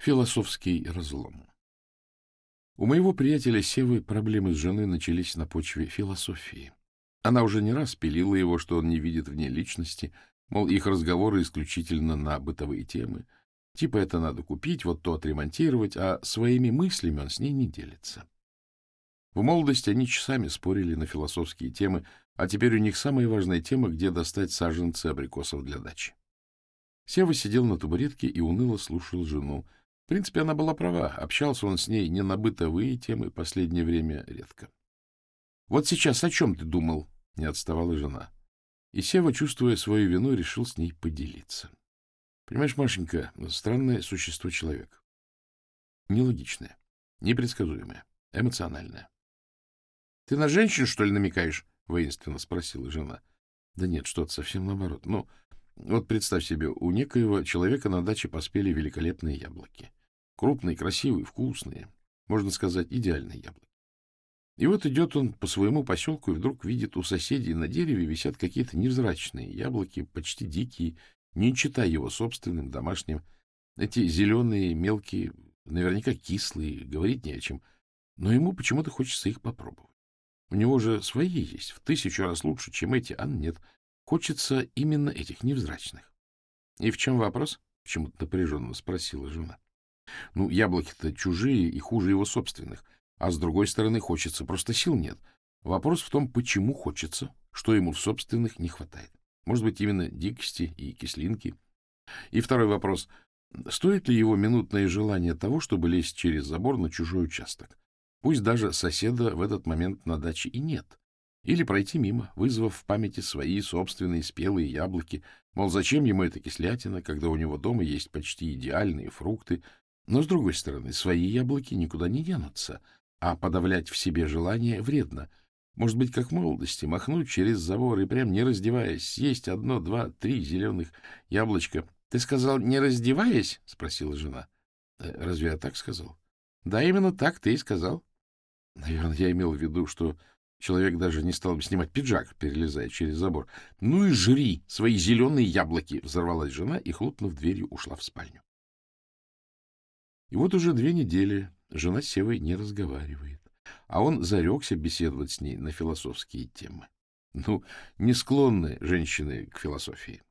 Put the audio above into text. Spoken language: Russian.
Философский разлом. У моего приятеля Севы проблемы с женой начались на почве философии. Она уже не раз пилила его, что он не видит в ней личности, мол, их разговоры исключительно на бытовые темы. Типа это надо купить, вот то отремонтировать, а своими мыслями он с ней не делится. В молодости они часами спорили на философские темы, а теперь у них самая важная тема, где достать саженцы абрикосов для дачи. Сева сидел на табуретке и уныло слушал жену, в принципе, она была права. Общался он с ней не на бытовые темы, последнее время редко. — Вот сейчас о чем ты думал? — не отставала жена. И Сева, чувствуя свою вину, решил с ней поделиться. — Понимаешь, Машенька, странное существо человек. Нелогичное, непредсказуемое, эмоциональное. — Ты на женщин, что ли, намекаешь? — воинственно спросила жена. — Да нет, что-то совсем наоборот. Ну, вот представь себе, у некоего человека на даче поспели великолепные яблоки. Крупные, красивые, вкусные. Можно сказать, идеальные яблоки. И вот идет он по своему поселку и вдруг видит у соседей на дереве висят какие-то невзрачные яблоки, почти дикие, не читая его собственным, домашним. Эти зеленые, мелкие, наверняка кислые, говорить не о чем. Но ему почему-то хочется их попробовать. У него же свои есть, в тысячу раз лучше, чем эти, а нет. Хочется именно этих невзрачных. — И в чем вопрос? — почему-то напряженно спросила жена. Ну, яблоки-то чужие и хуже его собственных. А с другой стороны, хочется, просто сил нет. Вопрос в том, почему хочется, что ему в собственных не хватает. Может быть, именно дикости и кислинки. И второй вопрос. Стоит ли его минутное желание того, чтобы лезть через забор на чужой участок? Пусть даже соседа в этот момент на даче и нет. Или пройти мимо, вызвав в памяти свои собственные спелые яблоки. Мол, зачем ему эта кислятина, когда у него дома есть почти идеальные фрукты, но, с другой стороны, свои яблоки никуда не денутся, а подавлять в себе желание вредно. Может быть, как в молодости, махнуть через забор и прям не раздеваясь, съесть одно, два, три зеленых яблочка. — Ты сказал, не раздеваясь? — спросила жена. «Э, — Разве я так сказал? — Да, именно так ты и сказал. Наверное, я имел в виду, что человек даже не стал бы снимать пиджак, перелезая через забор. — Ну и жри свои зеленые яблоки! — взорвалась жена и, хлопнув дверью, ушла в спальню. И вот уже две недели жена с Севой не разговаривает, а он зарекся беседовать с ней на философские темы. Ну, не склонны женщины к философии.